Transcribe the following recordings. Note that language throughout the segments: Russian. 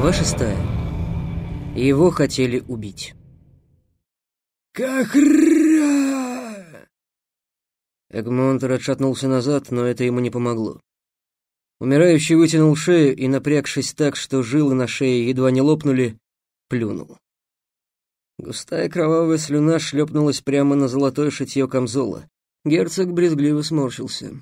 Глава шестая. Его хотели убить. «Кахра!» Эгмонтер отшатнулся назад, но это ему не помогло. Умирающий вытянул шею и, напрягшись так, что жилы на шее едва не лопнули, плюнул. Густая кровавая слюна шлепнулась прямо на золотое шитье камзола. Герцог брезгливо сморщился.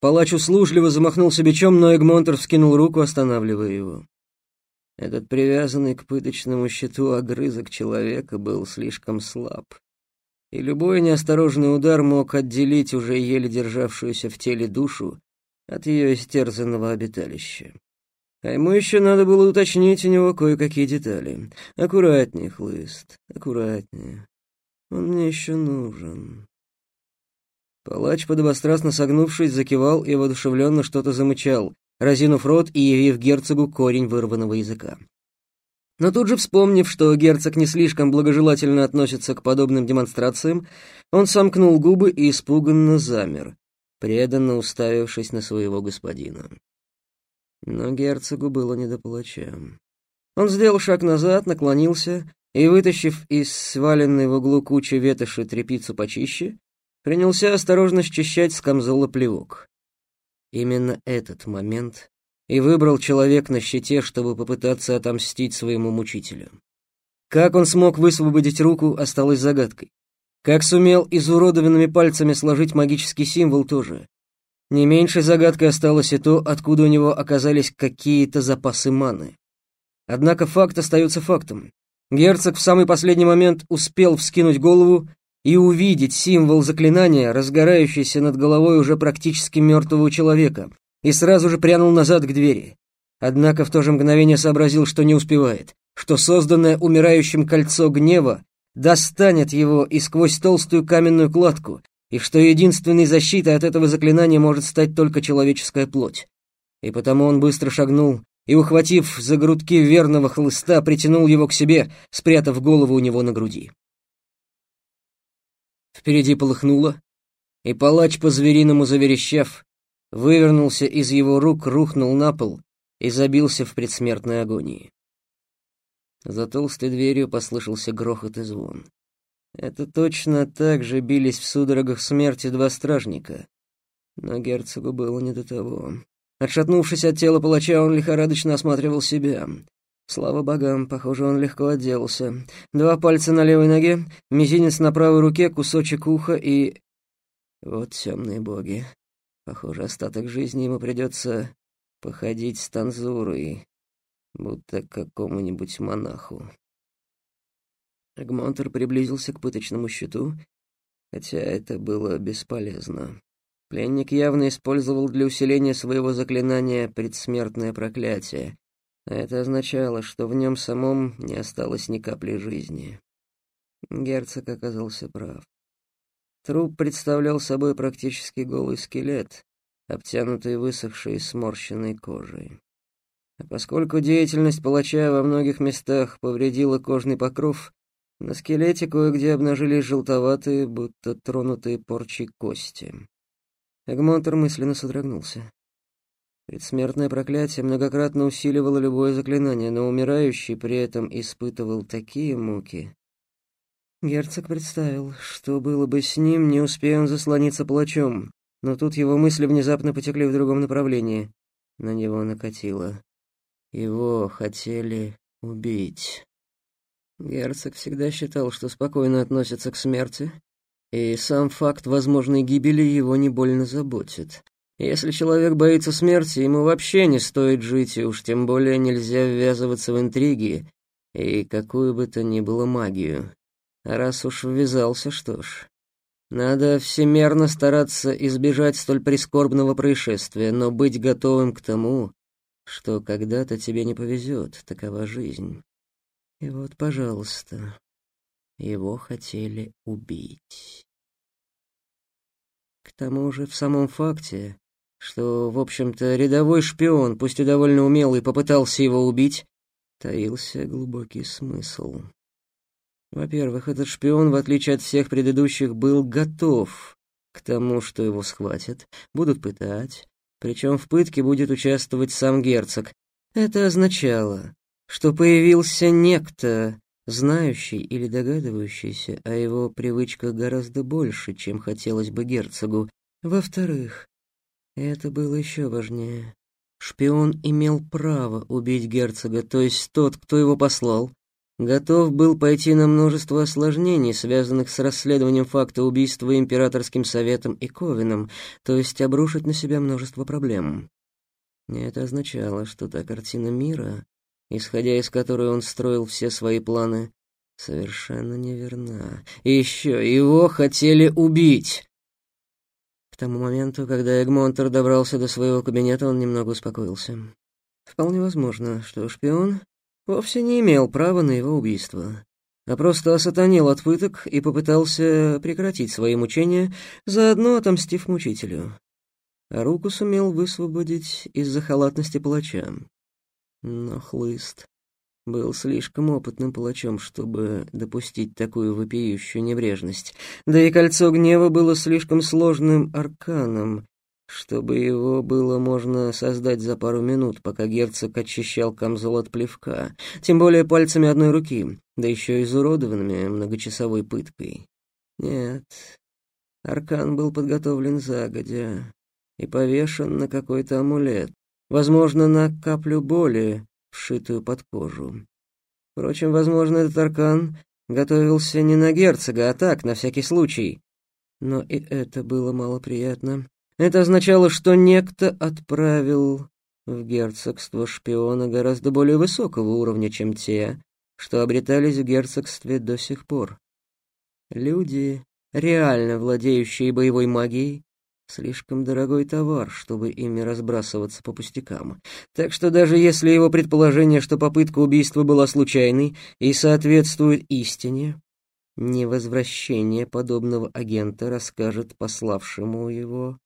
Палач услужливо замахнулся бичом, но Эгмонтер вскинул руку, останавливая его. Этот привязанный к пыточному щиту огрызок человека был слишком слаб, и любой неосторожный удар мог отделить уже еле державшуюся в теле душу от ее истерзанного обиталища. А ему еще надо было уточнить у него кое-какие детали. Аккуратнее, хлыст, аккуратнее. Он мне еще нужен. Палач, подобострастно согнувшись, закивал и воодушевленно что-то замычал, разинув рот и явив герцогу корень вырванного языка. Но тут же вспомнив, что герцог не слишком благожелательно относится к подобным демонстрациям, он сомкнул губы и испуганно замер, преданно уставившись на своего господина. Но герцогу было не до палача. Он сделал шаг назад, наклонился и, вытащив из сваленной в углу кучи ветоши трепицу почище, принялся осторожно счищать с камзола плевок. Именно этот момент и выбрал человек на щите, чтобы попытаться отомстить своему мучителю. Как он смог высвободить руку, осталось загадкой. Как сумел изуродованными пальцами сложить магический символ тоже. Не меньшей загадкой осталось и то, откуда у него оказались какие-то запасы маны. Однако факт остается фактом. Герцог в самый последний момент успел вскинуть голову и увидеть символ заклинания, разгорающийся над головой уже практически мертвого человека, и сразу же прянул назад к двери. Однако в то же мгновение сообразил, что не успевает, что созданное умирающим кольцо гнева достанет его и сквозь толстую каменную кладку, и что единственной защитой от этого заклинания может стать только человеческая плоть. И потому он быстро шагнул и, ухватив за грудки верного хлыста, притянул его к себе, спрятав голову у него на груди. Впереди полыхнуло, и палач, по-звериному заверещав, вывернулся из его рук, рухнул на пол и забился в предсмертной агонии. За толстой дверью послышался грохот и звон. Это точно так же бились в судорогах смерти два стражника. Но герцогу было не до того. Отшатнувшись от тела палача, он лихорадочно осматривал себя. Слава богам, похоже, он легко отделался. Два пальца на левой ноге, мизинец на правой руке, кусочек уха и... Вот темные боги. Похоже, остаток жизни ему придется походить с танзурой, будто какому-нибудь монаху. Эгмонтер приблизился к пыточному щиту, хотя это было бесполезно. Пленник явно использовал для усиления своего заклинания предсмертное проклятие, это означало, что в нем самом не осталось ни капли жизни. Герцог оказался прав. Труп представлял собой практически голый скелет, обтянутый высохшей сморщенной кожей. А поскольку деятельность палача во многих местах повредила кожный покров, на скелете кое-где обнажились желтоватые, будто тронутые порчей кости. Эгмонтер мысленно содрогнулся. Предсмертное проклятие многократно усиливало любое заклинание, но умирающий при этом испытывал такие муки. Герцог представил, что было бы с ним, не успея он заслониться плачом, но тут его мысли внезапно потекли в другом направлении. На него накатило. Его хотели убить. Герцог всегда считал, что спокойно относится к смерти, и сам факт возможной гибели его не больно заботит. Если человек боится смерти, ему вообще не стоит жить, и уж тем более нельзя ввязываться в интриги и какую бы то ни было магию. Раз уж ввязался, что ж, надо всемерно стараться избежать столь прискорбного происшествия, но быть готовым к тому, что когда-то тебе не повезет, такова жизнь. И вот, пожалуйста, его хотели убить. К тому же в самом факте, что, в общем-то, рядовой шпион, пусть и довольно умелый, попытался его убить, таился глубокий смысл. Во-первых, этот шпион, в отличие от всех предыдущих, был готов к тому, что его схватят, будут пытать, причем в пытке будет участвовать сам герцог. Это означало, что появился некто, знающий или догадывающийся о его привычках гораздо больше, чем хотелось бы герцогу. Во-вторых, это было еще важнее. Шпион имел право убить герцога, то есть тот, кто его послал, готов был пойти на множество осложнений, связанных с расследованием факта убийства императорским советом и Ковином, то есть обрушить на себя множество проблем. Это означало, что та картина мира, исходя из которой он строил все свои планы, совершенно неверна. И еще его хотели убить. Тому моменту, когда Эгмонтер добрался до своего кабинета, он немного успокоился. Вполне возможно, что шпион вовсе не имел права на его убийство, а просто осатанел от пыток и попытался прекратить свои мучения, заодно отомстив мучителю. А руку сумел высвободить из-за халатности палача. Но хлыст был слишком опытным палачом, чтобы допустить такую вопиющую небрежность. Да и кольцо гнева было слишком сложным арканом, чтобы его было можно создать за пару минут, пока герцог очищал камзол от плевка, тем более пальцами одной руки, да еще изуродованными многочасовой пыткой. Нет, аркан был подготовлен загодя и повешен на какой-то амулет, возможно, на каплю боли, вшитую под кожу. Впрочем, возможно, этот аркан готовился не на герцога, а так, на всякий случай. Но и это было малоприятно. Это означало, что некто отправил в герцогство шпиона гораздо более высокого уровня, чем те, что обретались в герцогстве до сих пор. Люди, реально владеющие боевой магией, слишком дорогой товар, чтобы ими разбрасываться по пустякам. Так что даже если его предположение, что попытка убийства была случайной и соответствует истине, невозвращение подобного агента расскажет пославшему его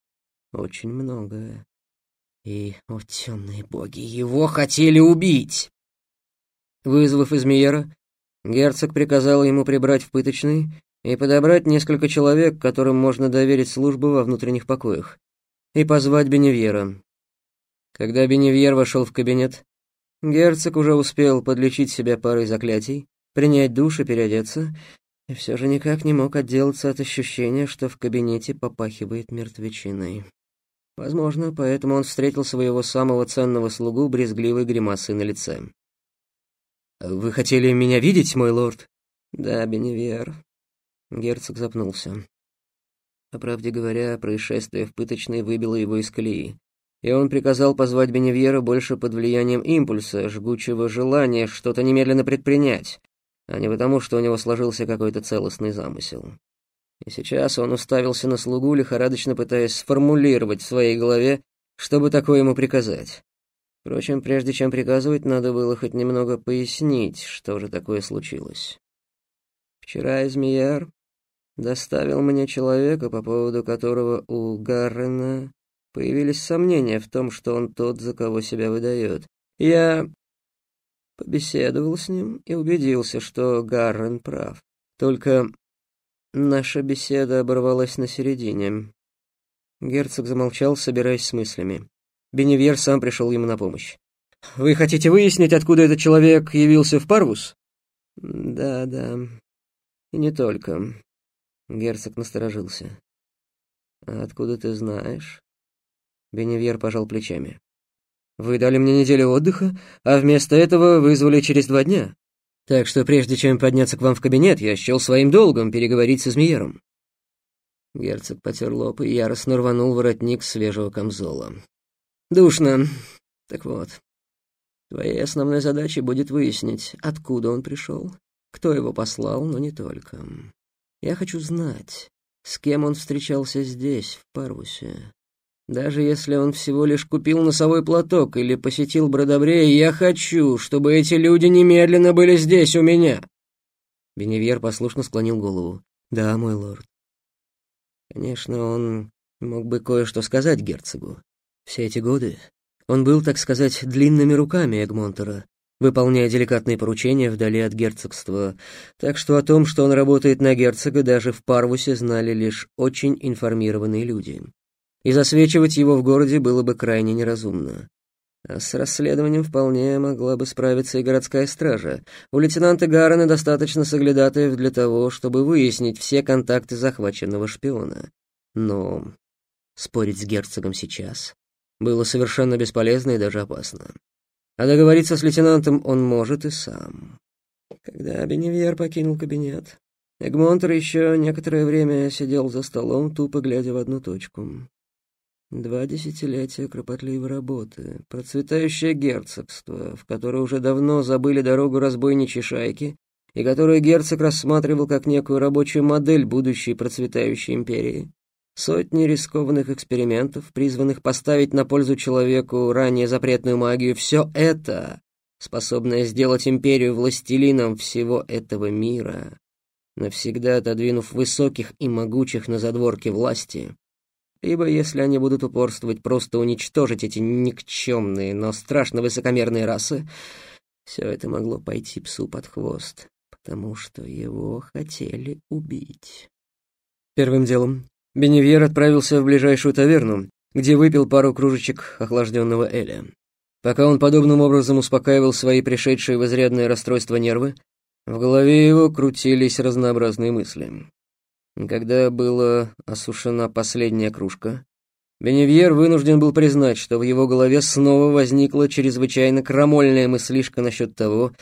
очень многое. И, о темные боги, его хотели убить! Вызвав Измеера, герцог приказал ему прибрать в пыточный и подобрать несколько человек, которым можно доверить службу во внутренних покоях, и позвать Беневьера. Когда Беневьер вошел в кабинет, герцог уже успел подлечить себя парой заклятий, принять душ и переодеться, и все же никак не мог отделаться от ощущения, что в кабинете попахивает мертвечиной. Возможно, поэтому он встретил своего самого ценного слугу брезгливой гримасой на лице. «Вы хотели меня видеть, мой лорд?» «Да, Беневьер». Герцог запнулся. По правде говоря, происшествие в пыточной выбило его из колеи, и он приказал позвать Беневьера больше под влиянием импульса, жгучего желания что-то немедленно предпринять, а не потому, что у него сложился какой-то целостный замысел. И сейчас он уставился на слугу, лихорадочно пытаясь сформулировать в своей голове, чтобы такое ему приказать. Впрочем, прежде чем приказывать, надо было хоть немного пояснить, что же такое случилось. Вчера Измияр доставил мне человека, по поводу которого у Гаррена появились сомнения в том, что он тот, за кого себя выдает. Я побеседовал с ним и убедился, что Гаррен прав. Только Наша беседа оборвалась на середине. Герцог замолчал, собираясь с мыслями. Беневьер сам пришел ему на помощь. «Вы хотите выяснить, откуда этот человек явился в Парвус?» «Да, да. И не только». Герцог насторожился. «А откуда ты знаешь?» Беневьер пожал плечами. «Вы дали мне неделю отдыха, а вместо этого вызвали через два дня. Так что прежде чем подняться к вам в кабинет, я счел своим долгом переговорить со Змеером». Герцог потер лоб и яростно рванул воротник свежего камзола. «Душно. Так вот, твоей основной задачей будет выяснить, откуда он пришел, кто его послал, но не только. Я хочу знать, с кем он встречался здесь, в Парвусе. Даже если он всего лишь купил носовой платок или посетил Бродобрея, я хочу, чтобы эти люди немедленно были здесь, у меня!» Беневьер послушно склонил голову. «Да, мой лорд». Конечно, он мог бы кое-что сказать герцогу. Все эти годы он был, так сказать, длинными руками Эгмонтера, выполняя деликатные поручения вдали от герцогства, так что о том, что он работает на герцога, даже в Парвусе знали лишь очень информированные люди и засвечивать его в городе было бы крайне неразумно. А с расследованием вполне могла бы справиться и городская стража. У лейтенанта Гаррена достаточно соглядатаев для того, чтобы выяснить все контакты захваченного шпиона. Но спорить с герцогом сейчас было совершенно бесполезно и даже опасно. А договориться с лейтенантом он может и сам. Когда Беневьер покинул кабинет, Эгмонтер еще некоторое время сидел за столом, тупо глядя в одну точку. Два десятилетия кропотливой работы, процветающее герцогство, в которое уже давно забыли дорогу разбойничьей шайки, и которое герцог рассматривал как некую рабочую модель будущей процветающей империи. Сотни рискованных экспериментов, призванных поставить на пользу человеку ранее запретную магию, все это, способное сделать империю властелином всего этого мира, навсегда отодвинув высоких и могучих на задворке власти, Ибо если они будут упорствовать просто уничтожить эти никчемные, но страшно высокомерные расы, все это могло пойти псу под хвост, потому что его хотели убить. Первым делом Беневьер отправился в ближайшую таверну, где выпил пару кружечек охлажденного Эля. Пока он подобным образом успокаивал свои пришедшие в изрядное расстройство нервы, в голове его крутились разнообразные мысли. Когда была осушена последняя кружка, Беневьер вынужден был признать, что в его голове снова возникла чрезвычайно крамольная мыслишка насчет того,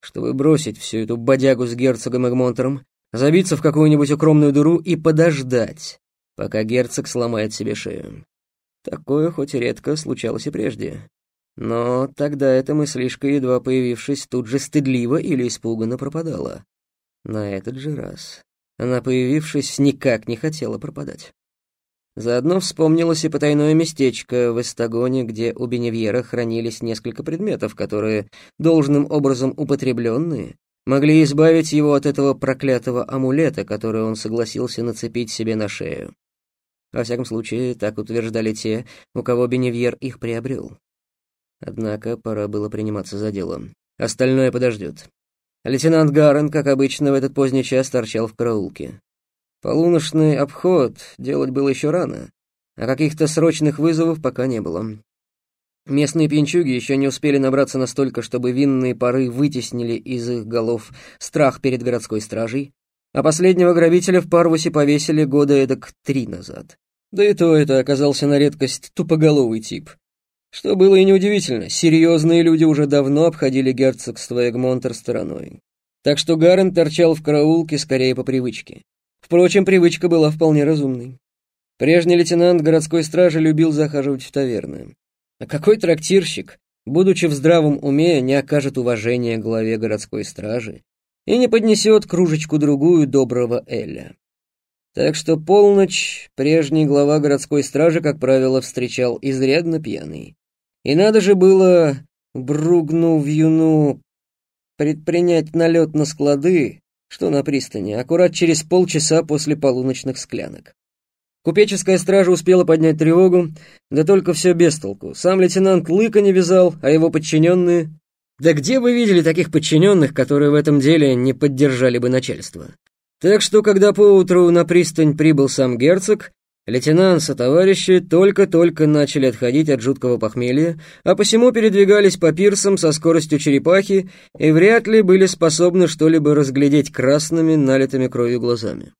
чтобы бросить всю эту бодягу с герцогом Эгмонтером, забиться в какую-нибудь укромную дыру и подождать, пока герцог сломает себе шею. Такое хоть редко случалось и прежде. Но тогда эта мыслишка, едва появившись, тут же стыдливо или испуганно пропадала. На этот же раз она, появившись, никак не хотела пропадать. Заодно вспомнилось и потайное местечко в Эстагоне, где у Беневьера хранились несколько предметов, которые, должным образом употребленные, могли избавить его от этого проклятого амулета, который он согласился нацепить себе на шею. Во всяком случае, так утверждали те, у кого Беневьер их приобрел. Однако пора было приниматься за дело. Остальное подождет. Лейтенант Гаррен, как обычно, в этот поздний час торчал в караулке. Полуношный обход делать было еще рано, а каких-то срочных вызовов пока не было. Местные пьянчуги еще не успели набраться настолько, чтобы винные пары вытеснили из их голов страх перед городской стражей, а последнего грабителя в Парвусе повесили года эдак три назад. Да и то это оказался на редкость тупоголовый тип — что было и неудивительно, серьезные люди уже давно обходили герцогство Эгмонтер стороной. Так что Гарен торчал в караулке скорее по привычке. Впрочем, привычка была вполне разумной. Прежний лейтенант городской стражи любил захаживать в таверны. А какой трактирщик, будучи в здравом уме, не окажет уважения главе городской стражи и не поднесет кружечку-другую доброго Эля? Так что полночь прежний глава городской стражи, как правило, встречал изрядно пьяный. И надо же было, бругнув юну, предпринять налет на склады, что на пристани, аккурат через полчаса после полуночных склянок. Купеческая стража успела поднять тревогу, да только все без толку. Сам лейтенант лыка не вязал, а его подчиненные... Да где вы видели таких подчиненных, которые в этом деле не поддержали бы начальство? Так что, когда поутру на пристань прибыл сам герцог, Лейтенант со товарищи только-только начали отходить от жуткого похмелья, а посему передвигались по пирсам со скоростью черепахи и вряд ли были способны что-либо разглядеть красными, налитыми кровью глазами.